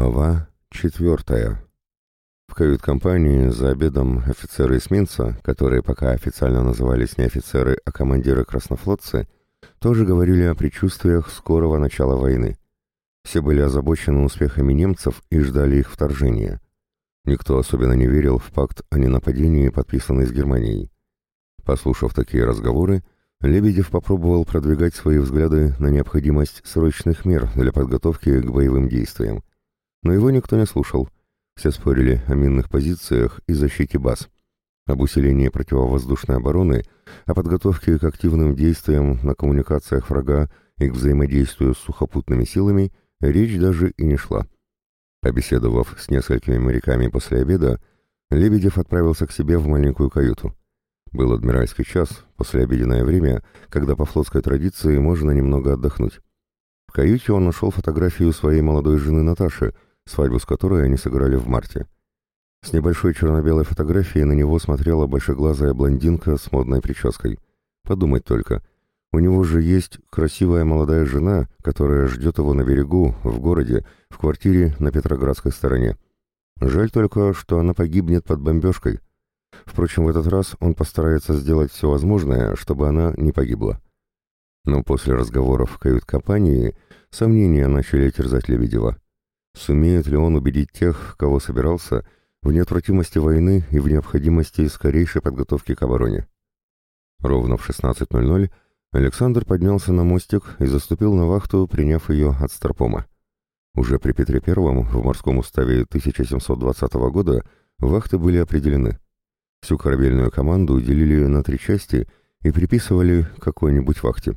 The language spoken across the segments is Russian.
Глава четвертая. В кают-компании за обедом офицеры эсминца, которые пока официально назывались не офицеры, а командиры-краснофлотцы, тоже говорили о предчувствиях скорого начала войны. Все были озабочены успехами немцев и ждали их вторжения. Никто особенно не верил в пакт о ненападении, подписанный с Германией. Послушав такие разговоры, Лебедев попробовал продвигать свои взгляды на необходимость срочных мер для подготовки к боевым действиям. Но его никто не слушал. Все спорили о минных позициях и защите баз, об усилении противовоздушной обороны, о подготовке к активным действиям на коммуникациях врага и к взаимодействию с сухопутными силами речь даже и не шла. Побеседовав с несколькими моряками после обеда, Лебедев отправился к себе в маленькую каюту. Был адмиральский час, послеобеденное время, когда по флотской традиции можно немного отдохнуть. В каюте он нашел фотографию своей молодой жены Наташи – свадьбу с которой они сыграли в марте. С небольшой черно-белой фотографией на него смотрела большеглазая блондинка с модной прической. Подумать только. У него же есть красивая молодая жена, которая ждет его на берегу, в городе, в квартире на Петроградской стороне. Жаль только, что она погибнет под бомбежкой. Впрочем, в этот раз он постарается сделать все возможное, чтобы она не погибла. Но после разговоров в кают-компании сомнения начали терзать Лебедева. Сумеет ли он убедить тех, кого собирался, в неотвратимости войны и в необходимости скорейшей подготовки к обороне? Ровно в 16.00 Александр поднялся на мостик и заступил на вахту, приняв ее от Старпома. Уже при Петре I в морском уставе 1720 года вахты были определены. Всю корабельную команду делили на три части и приписывали какой-нибудь вахте.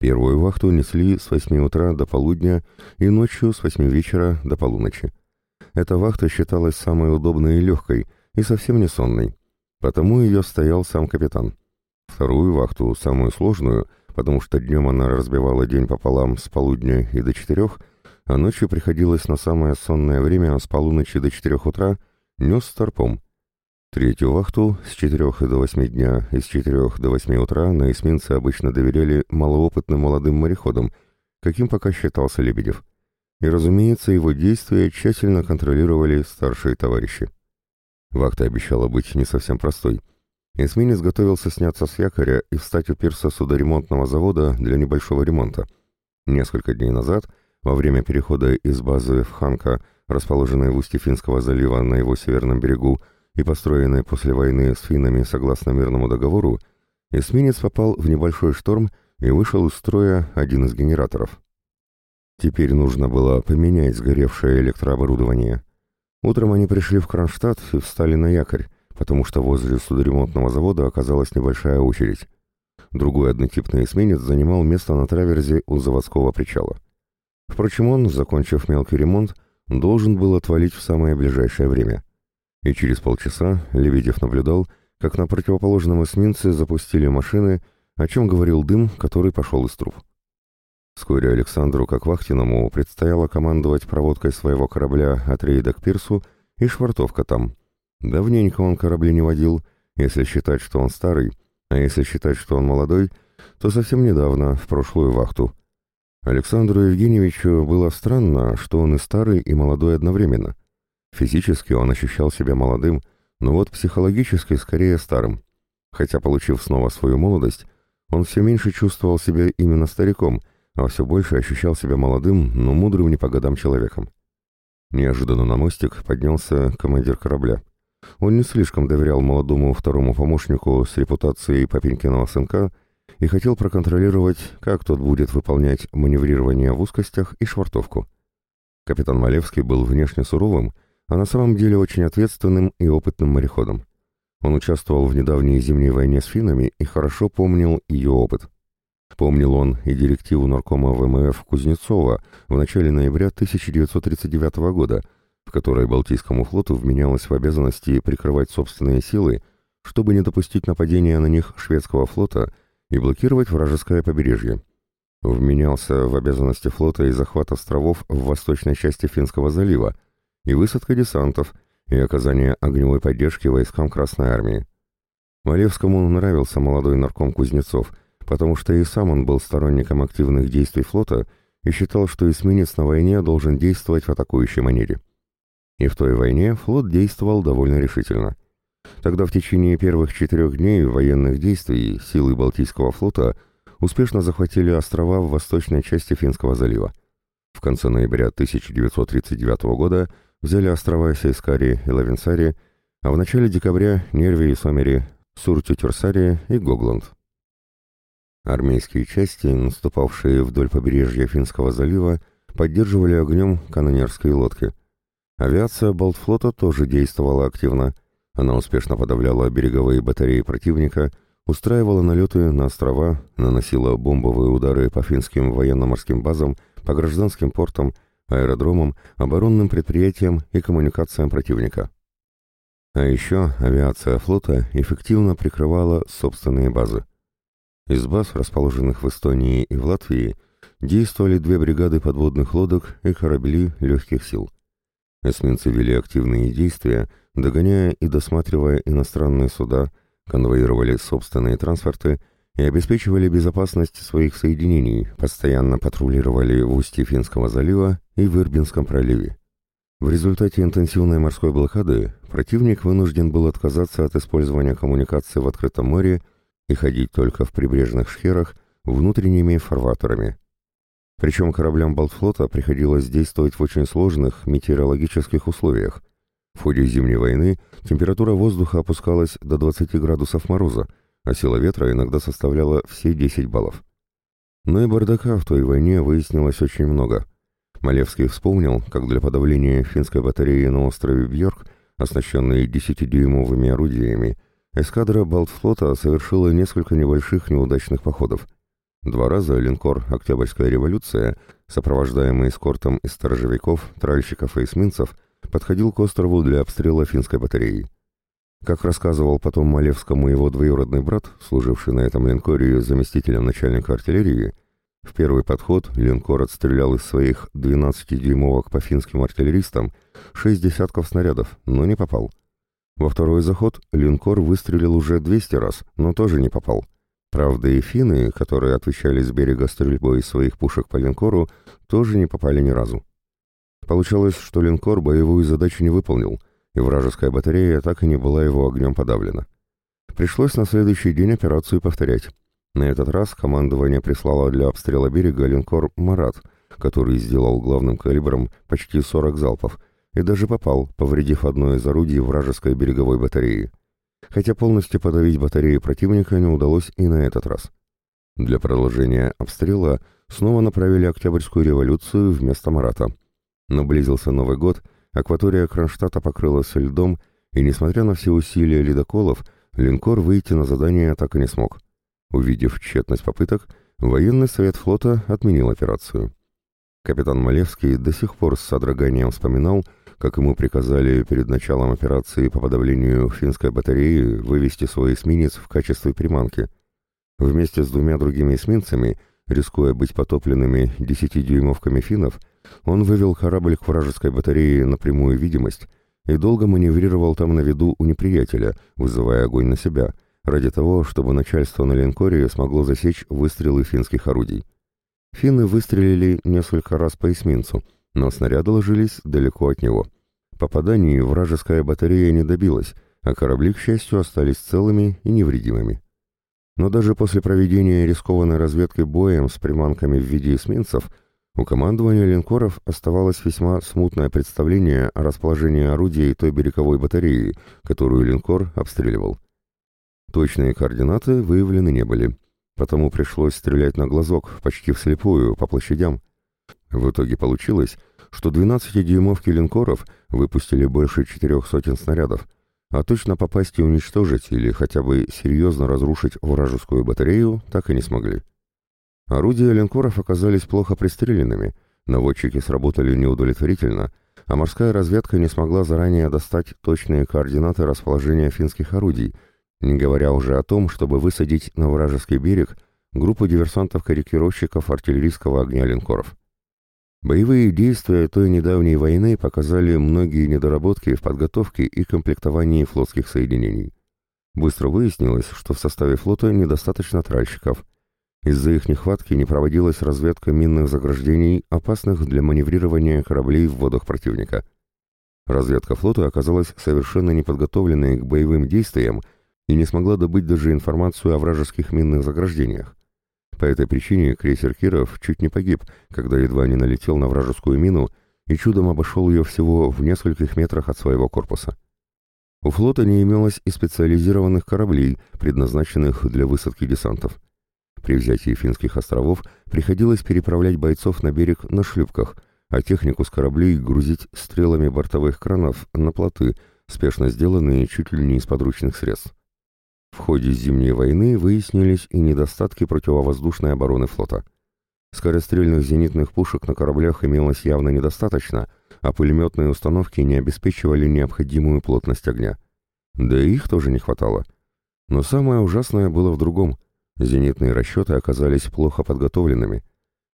Первую вахту несли с 8 утра до полудня и ночью с 8 вечера до полуночи. Эта вахта считалась самой удобной и легкой, и совсем не сонной. Потому ее стоял сам капитан. Вторую вахту, самую сложную, потому что днем она разбивала день пополам с полудня и до четырех, а ночью приходилось на самое сонное время с полуночи до четырех утра, нес старпом. Третью вахту с 4 до 8 дня и с 4 до 8 утра на эсминце обычно доверяли малоопытным молодым мореходам, каким пока считался Лебедев. И, разумеется, его действия тщательно контролировали старшие товарищи. Вахта обещала быть не совсем простой. Эсминец готовился сняться с якоря и встать у пирса судоремонтного завода для небольшого ремонта. Несколько дней назад, во время перехода из базы в Ханка, расположенной в устье Финского залива на его северном берегу, и построенной после войны с финнами согласно мирному договору, эсминец попал в небольшой шторм и вышел из строя один из генераторов. Теперь нужно было поменять сгоревшее электрооборудование. Утром они пришли в Кронштадт и встали на якорь, потому что возле судоремонтного завода оказалась небольшая очередь. Другой однотипный эсминец занимал место на траверзе у заводского причала. Впрочем, он, закончив мелкий ремонт, должен был отвалить в самое ближайшее время и через полчаса Лебедев наблюдал, как на противоположном эсминце запустили машины, о чем говорил дым, который пошел из труб. Вскоре Александру, как вахтенному, предстояло командовать проводкой своего корабля от рейда к пирсу и швартовка там. Давненько он корабли не водил, если считать, что он старый, а если считать, что он молодой, то совсем недавно, в прошлую вахту. Александру Евгеньевичу было странно, что он и старый, и молодой одновременно. Физически он ощущал себя молодым, но вот психологически скорее старым. Хотя, получив снова свою молодость, он все меньше чувствовал себя именно стариком, а все больше ощущал себя молодым, но мудрым не по годам человеком. Неожиданно на мостик поднялся командир корабля. Он не слишком доверял молодому второму помощнику с репутацией папенькиного сынка и хотел проконтролировать, как тот будет выполнять маневрирование в узкостях и швартовку. Капитан Малевский был внешне суровым, а на самом деле очень ответственным и опытным мореходом. Он участвовал в недавней зимней войне с финнами и хорошо помнил ее опыт. Помнил он и директиву наркома ВМФ Кузнецова в начале ноября 1939 года, в которой Балтийскому флоту вменялось в обязанности прикрывать собственные силы, чтобы не допустить нападения на них шведского флота и блокировать вражеское побережье. Вменялся в обязанности флота и захват островов в восточной части Финского залива, и высадка десантов, и оказание огневой поддержки войскам Красной Армии. Малевскому нравился молодой нарком Кузнецов, потому что и сам он был сторонником активных действий флота и считал, что эсминец на войне должен действовать в атакующей манере. И в той войне флот действовал довольно решительно. Тогда в течение первых четырех дней военных действий силы Балтийского флота успешно захватили острова в восточной части Финского залива. В конце ноября 1939 года взяли острова Сейскари и Лавенсари, а в начале декабря Нерви и Сомери, Суртю-Тюрсари и Гогланд. Армейские части, наступавшие вдоль побережья Финского залива, поддерживали огнем канонерские лодки. Авиация Балтфлота тоже действовала активно. Она успешно подавляла береговые батареи противника, устраивала налеты на острова, наносила бомбовые удары по финским военно-морским базам, по гражданским портам, аэродромам, оборонным предприятиям и коммуникациям противника. А еще авиация флота эффективно прикрывала собственные базы. Из баз, расположенных в Эстонии и в Латвии, действовали две бригады подводных лодок и корабли легких сил. Эсминцы вели активные действия, догоняя и досматривая иностранные суда, конвоировали собственные транспорты и обеспечивали безопасность своих соединений, постоянно патрулировали в устье Финского залива и в Ирбинском проливе. В результате интенсивной морской блокады противник вынужден был отказаться от использования коммуникации в открытом море и ходить только в прибрежных шхерах внутренними фарватерами. Причем кораблям Балтфлота приходилось действовать в очень сложных метеорологических условиях. В ходе Зимней войны температура воздуха опускалась до 20 градусов мороза, а сила ветра иногда составляла все 10 баллов. Но и бардака в той войне выяснилось очень много. Малевский вспомнил, как для подавления финской батареи на острове Бьорк, оснащенной 10-дюймовыми орудиями, эскадра Балтфлота совершила несколько небольших неудачных походов – Два раза линкор «Октябрьская революция», сопровождаемый эскортом из сторожевиков, тральщиков и эсминцев, подходил к острову для обстрела финской батареи. Как рассказывал потом Малевскому его двоюродный брат, служивший на этом линкоре заместителем начальника артиллерии, в первый подход линкор отстрелял из своих 12-дюймовок по финским артиллеристам шесть десятков снарядов, но не попал. Во второй заход линкор выстрелил уже 200 раз, но тоже не попал. Правда, и финны, которые отвечали с берега стрельбой из своих пушек по линкору, тоже не попали ни разу. Получалось, что линкор боевую задачу не выполнил, и вражеская батарея так и не была его огнем подавлена. Пришлось на следующий день операцию повторять. На этот раз командование прислало для обстрела берега линкор «Марат», который сделал главным калибром почти 40 залпов, и даже попал, повредив одно из орудий вражеской береговой батареи хотя полностью подавить батареи противника не удалось и на этот раз. Для продолжения обстрела снова направили Октябрьскую революцию вместо Марата. Но близился Новый год, акватория Кронштадта покрылась льдом, и, несмотря на все усилия ледоколов, линкор выйти на задание так и не смог. Увидев тщетность попыток, военный совет флота отменил операцию. Капитан Малевский до сих пор с содроганием вспоминал, как ему приказали перед началом операции по подавлению финской батареи вывести свой эсминец в качестве приманки. Вместе с двумя другими эсминцами, рискуя быть потопленными десятидюймовками финнов, он вывел корабль к вражеской батарее на прямую видимость и долго маневрировал там на виду у неприятеля, вызывая огонь на себя, ради того, чтобы начальство на линкоре смогло засечь выстрелы финских орудий. Финны выстрелили несколько раз по эсминцу — но снаряды ложились далеко от него. Попаданий вражеская батарея не добилась, а корабли, к счастью, остались целыми и невредимыми. Но даже после проведения рискованной разведки боем с приманками в виде эсминцев, у командования линкоров оставалось весьма смутное представление о расположении орудий той береговой батареи, которую линкор обстреливал. Точные координаты выявлены не были, потому пришлось стрелять на глазок, почти вслепую, по площадям, в итоге получилось, что 12-дюймовки линкоров выпустили больше четырех сотен снарядов, а точно попасть и уничтожить или хотя бы серьезно разрушить вражескую батарею так и не смогли. Орудия линкоров оказались плохо пристреленными, наводчики сработали неудовлетворительно, а морская разведка не смогла заранее достать точные координаты расположения финских орудий, не говоря уже о том, чтобы высадить на вражеский берег группу диверсантов-корректировщиков артиллерийского огня линкоров. Боевые действия той недавней войны показали многие недоработки в подготовке и комплектовании флотских соединений. Быстро выяснилось, что в составе флота недостаточно тральщиков. Из-за их нехватки не проводилась разведка минных заграждений, опасных для маневрирования кораблей в водах противника. Разведка флота оказалась совершенно неподготовленной к боевым действиям и не смогла добыть даже информацию о вражеских минных заграждениях. По этой причине крейсер Киров чуть не погиб, когда едва не налетел на вражескую мину и чудом обошел ее всего в нескольких метрах от своего корпуса. У флота не имелось и специализированных кораблей, предназначенных для высадки десантов. При взятии финских островов приходилось переправлять бойцов на берег на шлюпках, а технику с кораблей грузить стрелами бортовых кранов на плоты, спешно сделанные чуть ли не из подручных средств. В ходе Зимней войны выяснились и недостатки противовоздушной обороны флота. Скорострельных зенитных пушек на кораблях имелось явно недостаточно, а пулеметные установки не обеспечивали необходимую плотность огня. Да и их тоже не хватало. Но самое ужасное было в другом. Зенитные расчеты оказались плохо подготовленными.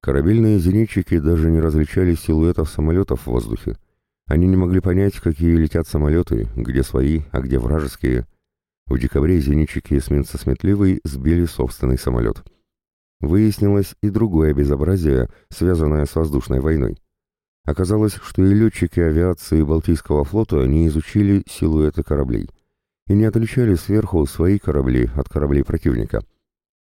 Корабельные зенитчики даже не различали силуэтов самолетов в воздухе. Они не могли понять, какие летят самолеты, где свои, а где вражеские. В декабре зенитчики эсминца «Сметливый» сбили собственный самолет. Выяснилось и другое безобразие, связанное с воздушной войной. Оказалось, что и летчики авиации Балтийского флота не изучили силуэты кораблей и не отличали сверху свои корабли от кораблей противника.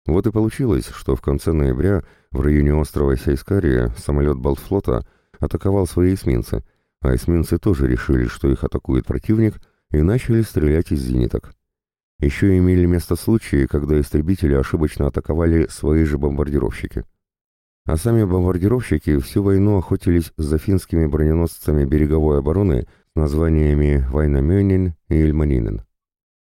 Вот и получилось, что в конце ноября в районе острова Сейскария самолет Балтфлота атаковал свои эсминцы, а эсминцы тоже решили, что их атакует противник, и начали стрелять из зениток. Еще имели место случаи, когда истребители ошибочно атаковали свои же бомбардировщики. А сами бомбардировщики всю войну охотились за финскими броненосцами береговой обороны с названиями «Вайнамёнин» и «Ильманинен».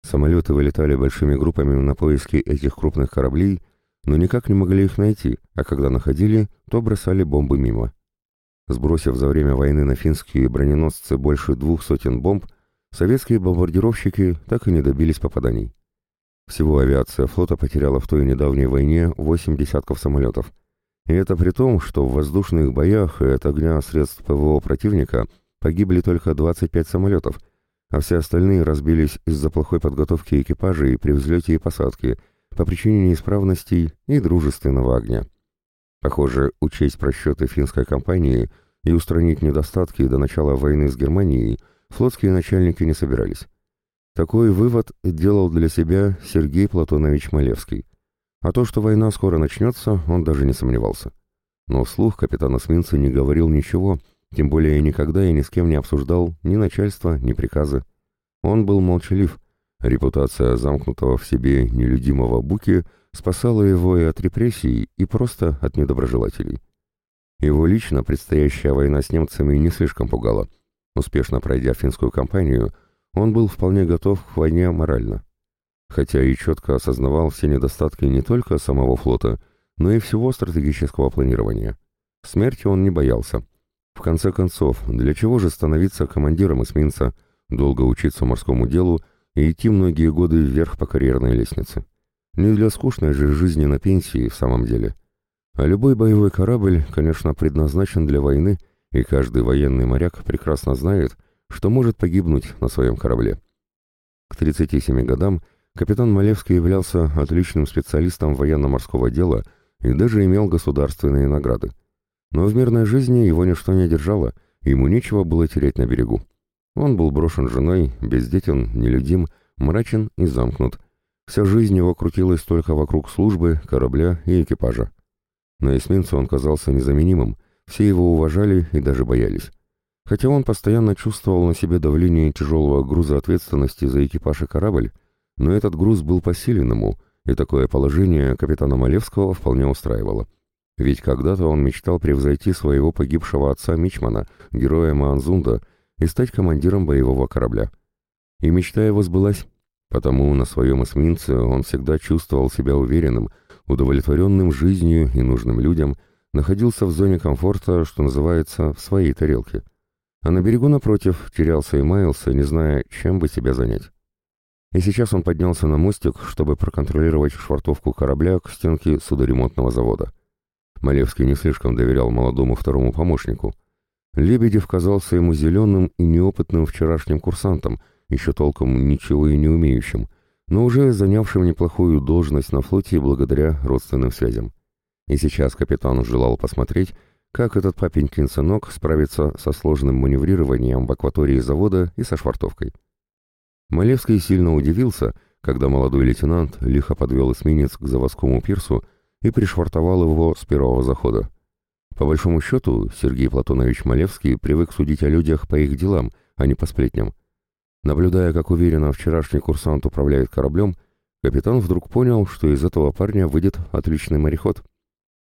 Самолеты вылетали большими группами на поиски этих крупных кораблей, но никак не могли их найти, а когда находили, то бросали бомбы мимо. Сбросив за время войны на финские броненосцы больше двух сотен бомб, Советские бомбардировщики так и не добились попаданий. Всего авиация флота потеряла в той недавней войне 8 десятков самолетов. И это при том, что в воздушных боях и от огня средств ПВО противника погибли только 25 самолетов, а все остальные разбились из-за плохой подготовки экипажей при взлете и посадке, по причине неисправностей и дружественного огня. Похоже, учесть просчеты финской компании и устранить недостатки до начала войны с Германией – флотские начальники не собирались. Такой вывод делал для себя Сергей Платонович Малевский. А то, что война скоро начнется, он даже не сомневался. Но вслух капитан эсминца не говорил ничего, тем более никогда и ни с кем не обсуждал ни начальства, ни приказы. Он был молчалив. Репутация замкнутого в себе нелюдимого Буки спасала его и от репрессий, и просто от недоброжелателей. Его лично предстоящая война с немцами не слишком пугала – Успешно пройдя финскую кампанию, он был вполне готов к войне морально. Хотя и четко осознавал все недостатки не только самого флота, но и всего стратегического планирования. Смерти он не боялся. В конце концов, для чего же становиться командиром эсминца, долго учиться морскому делу и идти многие годы вверх по карьерной лестнице? Не для скучной же жизни на пенсии в самом деле. А любой боевой корабль, конечно, предназначен для войны – и каждый военный моряк прекрасно знает, что может погибнуть на своем корабле. К 37 годам капитан Малевский являлся отличным специалистом военно-морского дела и даже имел государственные награды. Но в мирной жизни его ничто не держало, ему нечего было терять на берегу. Он был брошен женой, бездетен, нелюдим, мрачен и замкнут. Вся жизнь его крутилась только вокруг службы, корабля и экипажа. На эсминце он казался незаменимым, все его уважали и даже боялись. Хотя он постоянно чувствовал на себе давление тяжелого груза ответственности за экипаж и корабль, но этот груз был посилен ему, и такое положение капитана Малевского вполне устраивало. Ведь когда-то он мечтал превзойти своего погибшего отца Мичмана, героя Маанзунда, и стать командиром боевого корабля. И мечта его сбылась, потому на своем эсминце он всегда чувствовал себя уверенным, удовлетворенным жизнью и нужным людям – находился в зоне комфорта, что называется, в своей тарелке. А на берегу напротив терялся и маялся, не зная, чем бы себя занять. И сейчас он поднялся на мостик, чтобы проконтролировать швартовку корабля к стенке судоремонтного завода. Малевский не слишком доверял молодому второму помощнику. Лебедев казался ему зеленым и неопытным вчерашним курсантом, еще толком ничего и не умеющим, но уже занявшим неплохую должность на флоте благодаря родственным связям. И сейчас капитан желал посмотреть, как этот папенькин сынок справится со сложным маневрированием в акватории завода и со швартовкой. Малевский сильно удивился, когда молодой лейтенант лихо подвел эсминец к заводскому пирсу и пришвартовал его с первого захода. По большому счету, Сергей Платонович Малевский привык судить о людях по их делам, а не по сплетням. Наблюдая, как уверенно вчерашний курсант управляет кораблем, капитан вдруг понял, что из этого парня выйдет отличный мореход.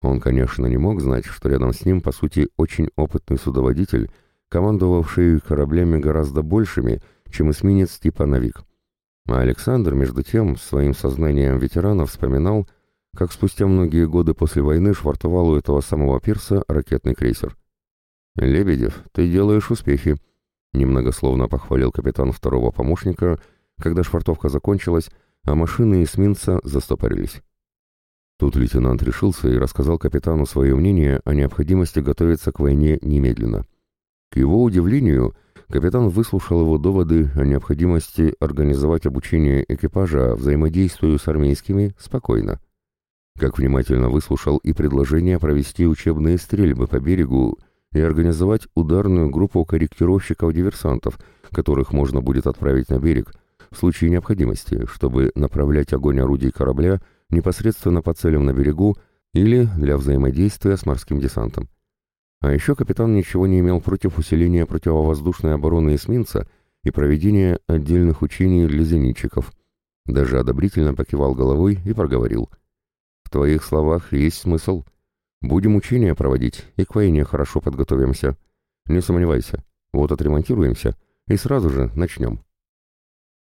Он, конечно, не мог знать, что рядом с ним, по сути, очень опытный судоводитель, командовавший кораблями гораздо большими, чем эсминец типа «Навик». А Александр, между тем, своим сознанием ветерана вспоминал, как спустя многие годы после войны швартовал у этого самого пирса ракетный крейсер. «Лебедев, ты делаешь успехи», Немногословно похвалил капитан второго помощника, когда швартовка закончилась, а машины эсминца застопорились. Тут лейтенант решился и рассказал капитану свое мнение о необходимости готовиться к войне немедленно. К его удивлению, капитан выслушал его доводы о необходимости организовать обучение экипажа взаимодействию с армейскими спокойно. Как внимательно выслушал и предложение провести учебные стрельбы по берегу и организовать ударную группу корректировщиков-диверсантов, которых можно будет отправить на берег в случае необходимости, чтобы направлять огонь орудий корабля непосредственно по целям на берегу или для взаимодействия с морским десантом. А еще капитан ничего не имел против усиления противовоздушной обороны эсминца и проведения отдельных учений для зенитчиков. Даже одобрительно покивал головой и проговорил. «В твоих словах есть смысл. Будем учения проводить и к войне хорошо подготовимся. Не сомневайся, вот отремонтируемся и сразу же начнем.